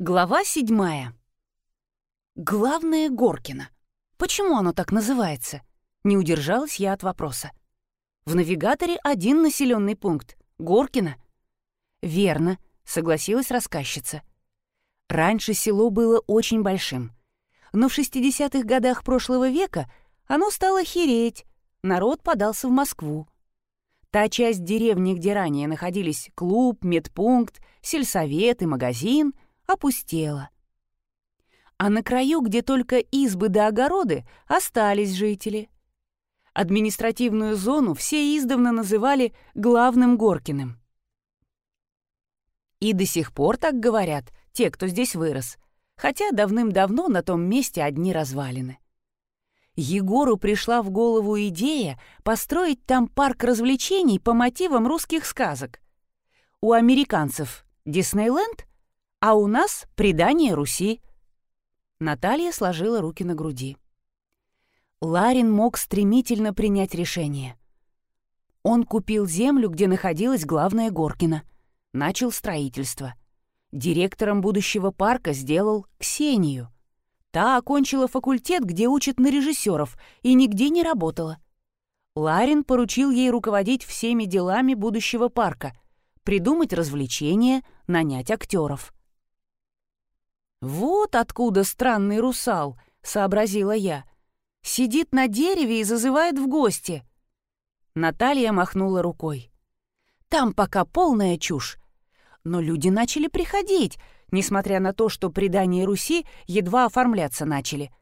Глава седьмая. Главное Горкино. Почему оно так называется? Не удержалась я от вопроса. В навигаторе один населенный пункт — Горкино. Верно, согласилась рассказчица. Раньше село было очень большим. Но в 60-х годах прошлого века оно стало хереть. Народ подался в Москву. Та часть деревни, где ранее находились клуб, медпункт, сельсовет и магазин — опустела. А на краю, где только избы да огороды, остались жители. Административную зону все издавна называли главным Горкиным. И до сих пор так говорят те, кто здесь вырос, хотя давным-давно на том месте одни развалины. Егору пришла в голову идея построить там парк развлечений по мотивам русских сказок. У американцев Диснейленд, а у нас предание Руси». Наталья сложила руки на груди. Ларин мог стремительно принять решение. Он купил землю, где находилась главная Горкина, начал строительство. Директором будущего парка сделал Ксению. Та окончила факультет, где учат на режиссеров, и нигде не работала. Ларин поручил ей руководить всеми делами будущего парка, придумать развлечения, нанять актеров. «Вот откуда странный русал», — сообразила я. «Сидит на дереве и зазывает в гости». Наталья махнула рукой. «Там пока полная чушь. Но люди начали приходить, несмотря на то, что предания Руси едва оформляться начали.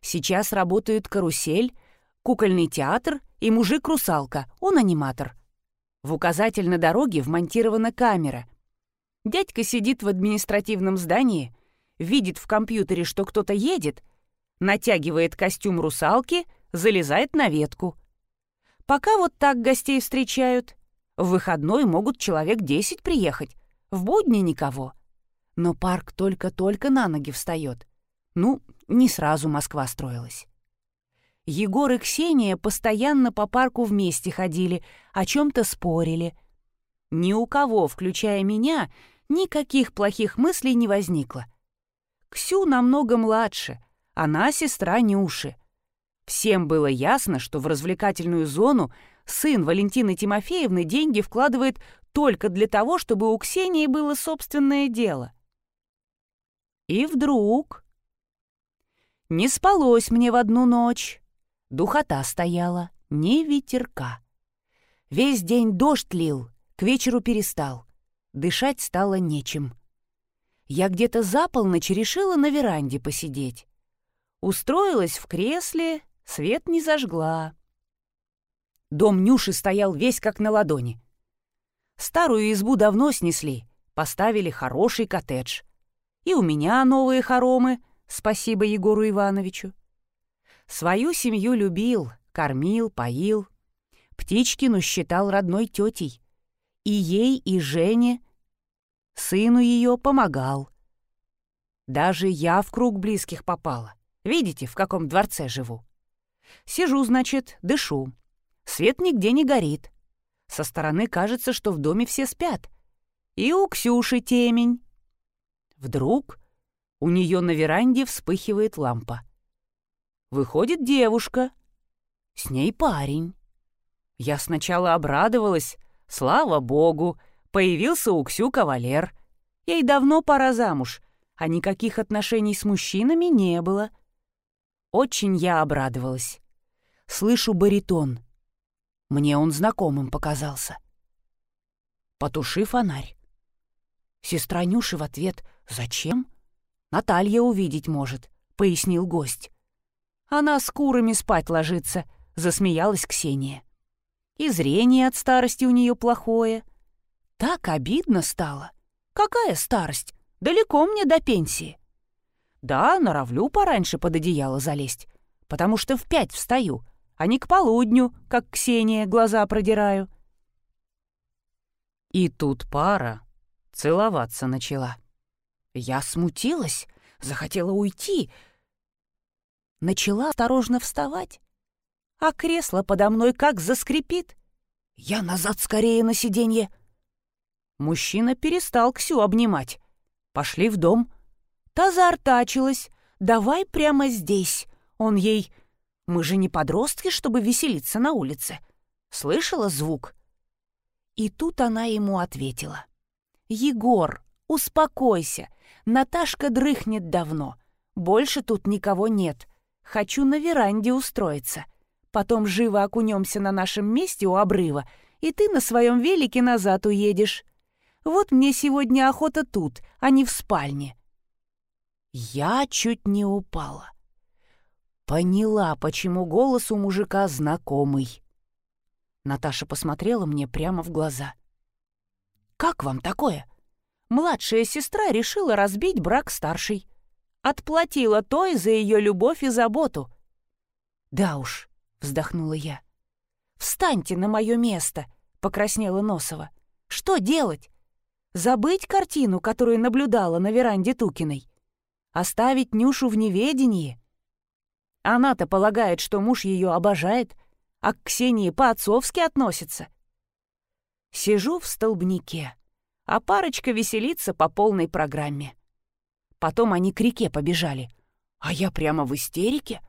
Сейчас работают карусель, кукольный театр и мужик-русалка, он аниматор. В указатель на дороге вмонтирована камера. Дядька сидит в административном здании — видит в компьютере, что кто-то едет, натягивает костюм русалки, залезает на ветку. Пока вот так гостей встречают. В выходной могут человек десять приехать, в будни никого. Но парк только-только на ноги встает. Ну, не сразу Москва строилась. Егор и Ксения постоянно по парку вместе ходили, о чем-то спорили. Ни у кого, включая меня, никаких плохих мыслей не возникло. Ксю намного младше, она сестра Нюши. Всем было ясно, что в развлекательную зону сын Валентины Тимофеевны деньги вкладывает только для того, чтобы у Ксении было собственное дело. И вдруг... Не спалось мне в одну ночь. Духота стояла, не ветерка. Весь день дождь лил, к вечеру перестал. Дышать стало нечем я где-то за полночь решила на веранде посидеть. Устроилась в кресле, свет не зажгла. Дом Нюши стоял весь как на ладони. Старую избу давно снесли, поставили хороший коттедж. И у меня новые хоромы, спасибо Егору Ивановичу. Свою семью любил, кормил, поил. Птичкину считал родной тетей. И ей, и Жене Сыну ее помогал. Даже я в круг близких попала. Видите, в каком дворце живу? Сижу, значит, дышу. Свет нигде не горит. Со стороны кажется, что в доме все спят. И у Ксюши темень. Вдруг у нее на веранде вспыхивает лампа. Выходит девушка. С ней парень. Я сначала обрадовалась. Слава богу, Появился у Ксю кавалер. Ей давно пора замуж, а никаких отношений с мужчинами не было. Очень я обрадовалась. Слышу баритон. Мне он знакомым показался. Потуши фонарь. Сестра Нюши в ответ «Зачем?» «Наталья увидеть может», — пояснил гость. «Она с курами спать ложится», — засмеялась Ксения. «И зрение от старости у нее плохое. Так обидно стало. Какая старость? Далеко мне до пенсии. Да, норовлю пораньше под одеяло залезть, потому что в пять встаю, а не к полудню, как Ксения, глаза продираю. И тут пара целоваться начала. Я смутилась, захотела уйти. Начала осторожно вставать, а кресло подо мной как заскрипит. Я назад скорее на сиденье — Мужчина перестал Ксю обнимать. Пошли в дом, Та заортачилась. «Давай прямо здесь». Он ей... «Мы же не подростки, чтобы веселиться на улице». Слышала звук? И тут она ему ответила. «Егор, успокойся. Наташка дрыхнет давно. Больше тут никого нет. Хочу на веранде устроиться. Потом живо окунемся на нашем месте у обрыва, и ты на своем велике назад уедешь. Вот мне сегодня охота тут, а не в спальне». Я чуть не упала. Поняла, почему голос у мужика знакомый. Наташа посмотрела мне прямо в глаза. «Как вам такое? Младшая сестра решила разбить брак старшей. Отплатила той за ее любовь и заботу». «Да уж», — вздохнула я. «Встаньте на мое место», — покраснела Носова. «Что делать? Забыть картину, которую наблюдала на веранде Тукиной? Оставить Нюшу в неведении?» Она-то полагает, что муж ее обожает, а к Ксении по-отцовски относится. Сижу в столбнике, а парочка веселится по полной программе. Потом они к реке побежали, а я прямо в истерике.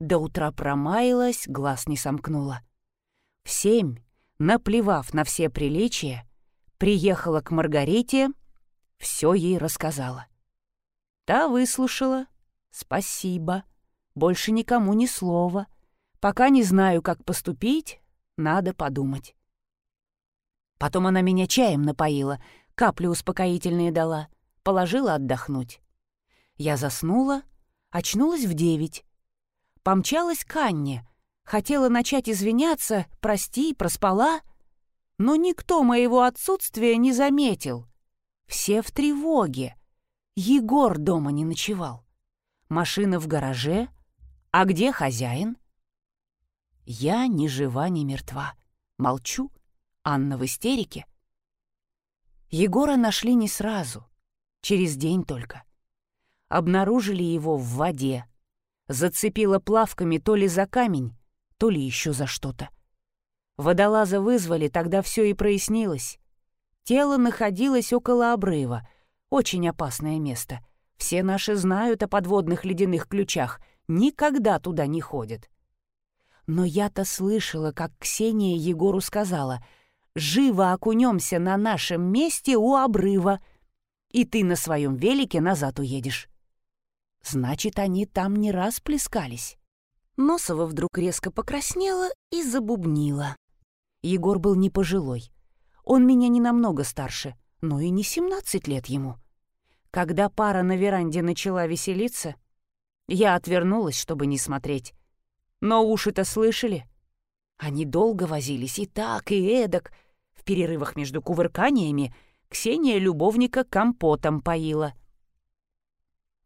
До утра промаялась, глаз не сомкнула. В семь, наплевав на все приличия, приехала к Маргарите, все ей рассказала. Та выслушала. Спасибо. Больше никому ни слова. Пока не знаю, как поступить, надо подумать. Потом она меня чаем напоила, капли успокоительные дала, положила отдохнуть. Я заснула, очнулась в девять. Помчалась к Анне, хотела начать извиняться, прости, проспала, но никто моего отсутствия не заметил. Все в тревоге. Егор дома не ночевал. Машина в гараже. А где хозяин? Я ни жива, ни мертва. Молчу. Анна в истерике. Егора нашли не сразу. Через день только. Обнаружили его в воде. Зацепило плавками то ли за камень, то ли еще за что-то. Водолаза вызвали, тогда все и прояснилось. Тело находилось около обрыва. Очень опасное место. Все наши знают о подводных ледяных ключах. Никогда туда не ходят. Но я-то слышала, как Ксения Егору сказала «Живо окунемся на нашем месте у обрыва, и ты на своем велике назад уедешь». Значит, они там не раз плескались. Носова вдруг резко покраснела и забубнила. Егор был не пожилой. Он меня не намного старше, но и не 17 лет ему. Когда пара на веранде начала веселиться, я отвернулась, чтобы не смотреть. Но уши-то слышали. Они долго возились и так, и эдак. В перерывах между кувырканиями Ксения любовника компотом поила.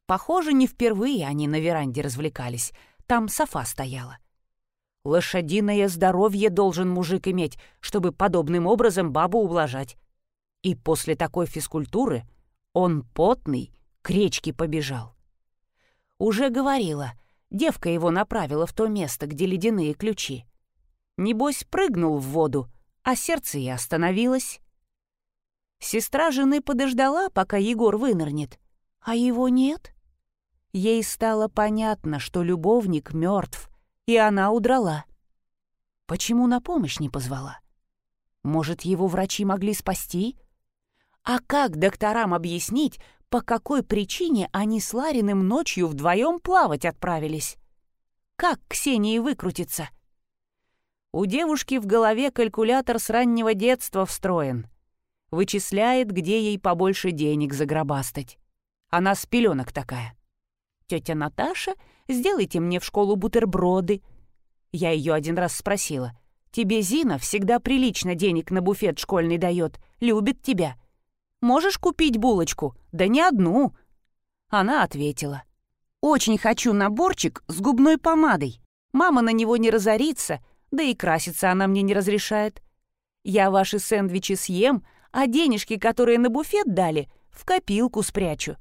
Похоже, не впервые они на веранде развлекались. Там софа стояла. Лошадиное здоровье должен мужик иметь, чтобы подобным образом бабу ублажать. И после такой физкультуры он потный к речке побежал. Уже говорила — Девка его направила в то место, где ледяные ключи. Небось, прыгнул в воду, а сердце и остановилось. Сестра жены подождала, пока Егор вынырнет, а его нет. Ей стало понятно, что любовник мертв, и она удрала. Почему на помощь не позвала? Может, его врачи могли спасти? А как докторам объяснить, по какой причине они с Лариным ночью вдвоем плавать отправились. Как Ксении выкрутиться? У девушки в голове калькулятор с раннего детства встроен. Вычисляет, где ей побольше денег загробастать. Она с пеленок такая. «Тетя Наташа, сделайте мне в школу бутерброды». Я ее один раз спросила. «Тебе Зина всегда прилично денег на буфет школьный дает, любит тебя. Можешь купить булочку? Да не одну». Она ответила. «Очень хочу наборчик с губной помадой. Мама на него не разорится, да и краситься она мне не разрешает. Я ваши сэндвичи съем, а денежки, которые на буфет дали, в копилку спрячу.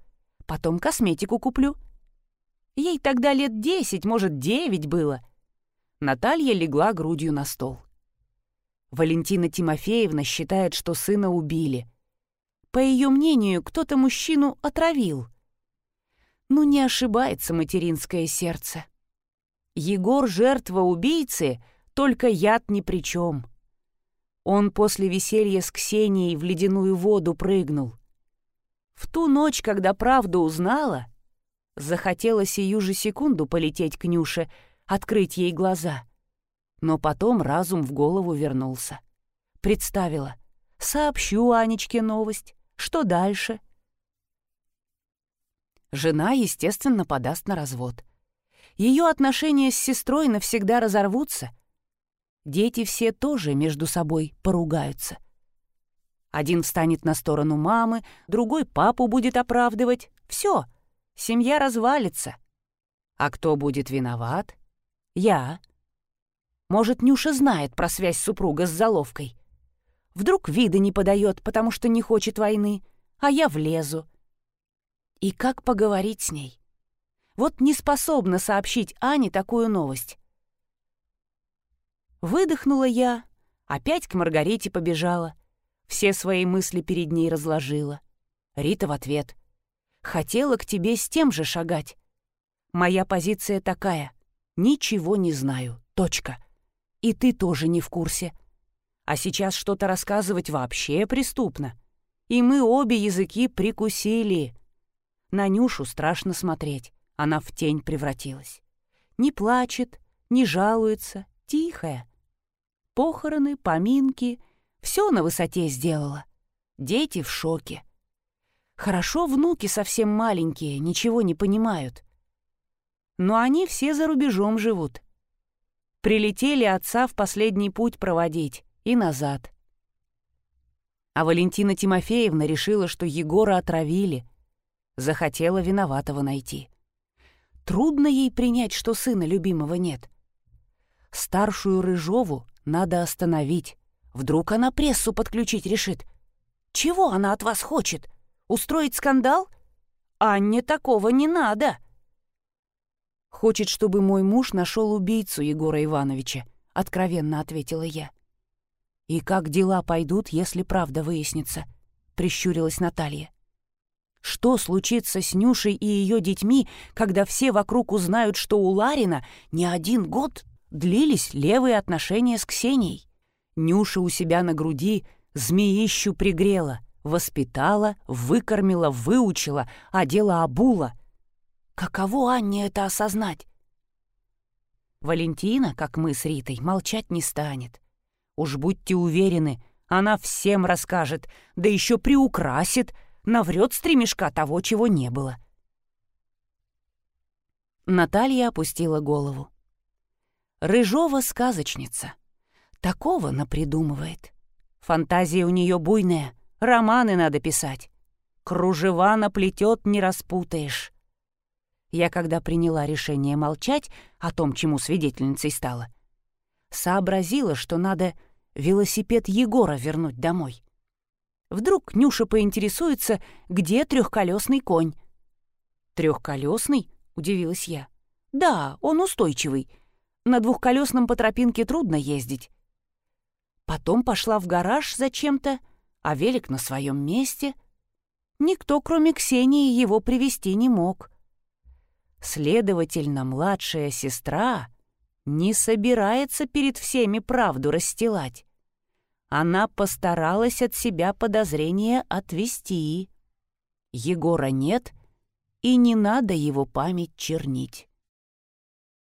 Потом косметику куплю». Ей тогда лет десять, может, девять было. Наталья легла грудью на стол. Валентина Тимофеевна считает, что сына убили — по ее мнению, кто-то мужчину отравил. Ну не ошибается материнское сердце. Егор — жертва убийцы, только яд ни при чем. Он после веселья с Ксенией в ледяную воду прыгнул. В ту ночь, когда правду узнала, захотела сию же секунду полететь к Нюше, открыть ей глаза. Но потом разум в голову вернулся. Представила. Сообщу Анечке новость. Что дальше? Жена, естественно, подаст на развод. Ее отношения с сестрой навсегда разорвутся. Дети все тоже между собой поругаются. Один встанет на сторону мамы, другой папу будет оправдывать. Все, семья развалится. А кто будет виноват? Я. Может, Нюша знает про связь супруга с заловкой. Вдруг вида не подает, потому что не хочет войны, а я влезу. И как поговорить с ней? Вот не способна сообщить Ане такую новость. Выдохнула я, опять к Маргарите побежала. Все свои мысли перед ней разложила. Рита в ответ. «Хотела к тебе с тем же шагать. Моя позиция такая. Ничего не знаю. Точка. И ты тоже не в курсе. А сейчас что-то рассказывать вообще преступно. И мы обе языки прикусили. На Нюшу страшно смотреть. Она в тень превратилась. Не плачет, не жалуется, тихая. Похороны, поминки — все на высоте сделала. Дети в шоке. Хорошо внуки совсем маленькие, ничего не понимают. Но они все за рубежом живут. Прилетели отца в последний путь проводить и назад. А Валентина Тимофеевна решила, что Егора отравили — захотела виноватого найти. Трудно ей принять, что сына любимого нет. Старшую Рыжову надо остановить. Вдруг она прессу подключить решит. Чего она от вас хочет? Устроить скандал? Анне такого не надо. Хочет, чтобы мой муж нашел убийцу Егора Ивановича, откровенно ответила я. И как дела пойдут, если правда выяснится? Прищурилась Наталья. Что случится с Нюшей и ее детьми, когда все вокруг узнают, что у Ларина не один год длились левые отношения с Ксенией? Нюша у себя на груди змеищу пригрела, воспитала, выкормила, выучила, одела обула. Каково Анне это осознать? Валентина, как мы с Ритой, молчать не станет. Уж будьте уверены, она всем расскажет, да еще приукрасит — наврет стремешка того, чего не было. Наталья опустила голову. Рыжова сказочница. Такого напридумывает. Фантазия у нее буйная, романы надо писать. Кружева наплетет, не распутаешь. Я, когда приняла решение молчать о том, чему свидетельницей стала, сообразила, что надо велосипед Егора вернуть домой. Вдруг Нюша поинтересуется, где трехколесный конь. Трехколесный? удивилась я. Да, он устойчивый. На двухколесном по тропинке трудно ездить. Потом пошла в гараж зачем-то, а велик на своем месте. Никто, кроме Ксении, его привести не мог. Следовательно, младшая сестра не собирается перед всеми правду расстилать. Она постаралась от себя подозрения отвести. Егора нет, и не надо его память чернить.